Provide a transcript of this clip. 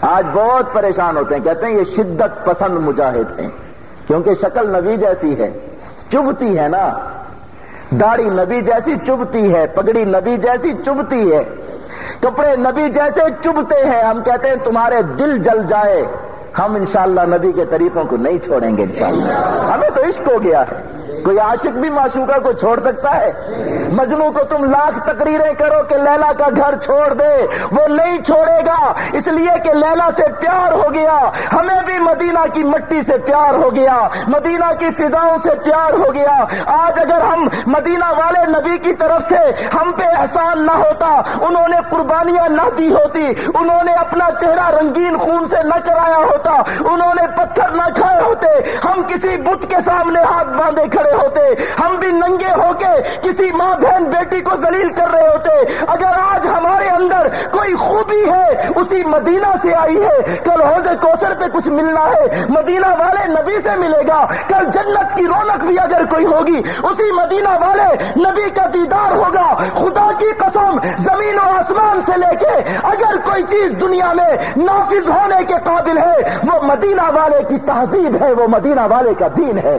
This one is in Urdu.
آج بہت پریشان ہوتے ہیں، کہتے ہیں یہ شدت پسند مجاہد ہیں۔ کیونکہ شکل نبی جیسی ہے، چبھتی ہے نا۔ داڑھی نبی جیسی چبھتی ہے، پگڑی نبی جیسی چبھتی ہے۔ کپڑے نبی جیسے چبھتے ہیں، ہم کہتے ہیں تمہارے دل جل جائے۔ ہم انشاءاللہ نبی کے طریقوں کو نہیں چھوڑیں گے انشاءاللہ۔ ہمیں تو عشق ہو گیا ہے۔ کوئی عاشق بھی معشوقہ کو چھوڑ سکتا ہے؟ مجنو کو تم لاکھ تقریریں کرو کہ لیلا کا گھر چھوڑ دے۔ وہ نہیں چھوڑے گا، اس لیے کہ لیلا سے پیار ہو گیا۔ ہمیں بھی مدینہ کی مٹی سے پیار ہو گیا۔ مدینہ کی فضاؤں سے پیار ہو گیا۔ آج اگر ہم مدینہ والے نبی کی طرف سے ہم پہ احسان نہ ہوتا، انہوں نے قربانیاں نہ دی ہوتی، انہوں نے اپنا چہرہ رنگین خون سے نہ کرایا ہوتا، انہوں نے کسی بت کے سامنے ہاتھ باندھے کھڑے ہوتے، ہم بھی ننگے ہو کے کسی ماں بہن بیٹی کو ذلیل کر رہے ہوتے۔ اگر آج ہمارے اندر کوئی خوبی ہے، اسی مدینہ سے آئی ہے۔ کل حوض کوثر پہ کچھ ملنا ہے، مدینہ والے نبی سے ملے گا۔ کل جنت کی رونق بھی اگر کوئی ہوگی، اسی مدینہ والے نبی کا دیدار ہوگا۔ خدا کی قسم، زمین و آسمان سے لے کے اگر کوئی چیز دنیا میں نافذ ہونے کے قابل ہے وہ مدینہ والے کی تہذیب ہے وہ مدینہ والے کا دین ہے۔